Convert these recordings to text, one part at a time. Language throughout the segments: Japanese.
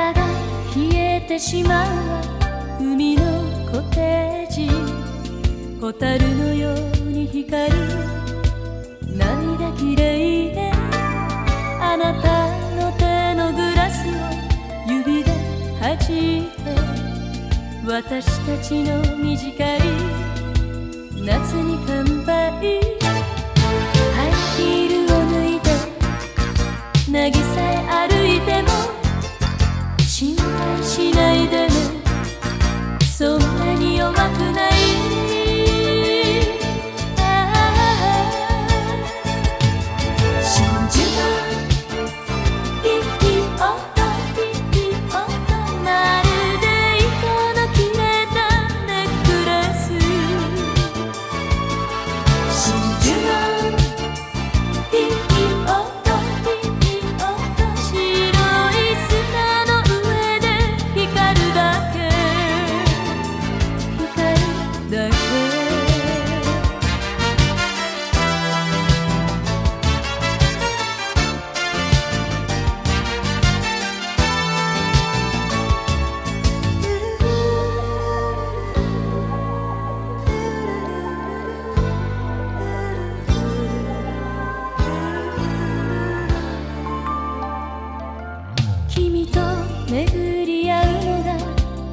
肌が冷えてしまう海のコテージ。蛍のように光る。涙きれいねあなたの手のグラスを指で弾いて。私たちの短い夏に乾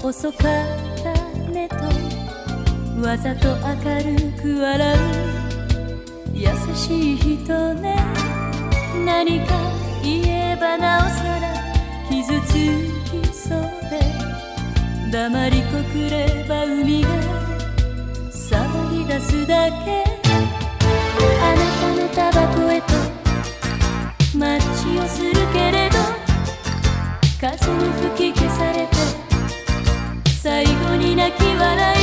が遅かったねとわざと明るく笑う優しい人ね。何か言えばなおさら傷つきそうで。黙りこくれば海が騒ぎ出すだけ。あなたのタバコへとマッチをするけれど。風泣き笑い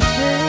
the.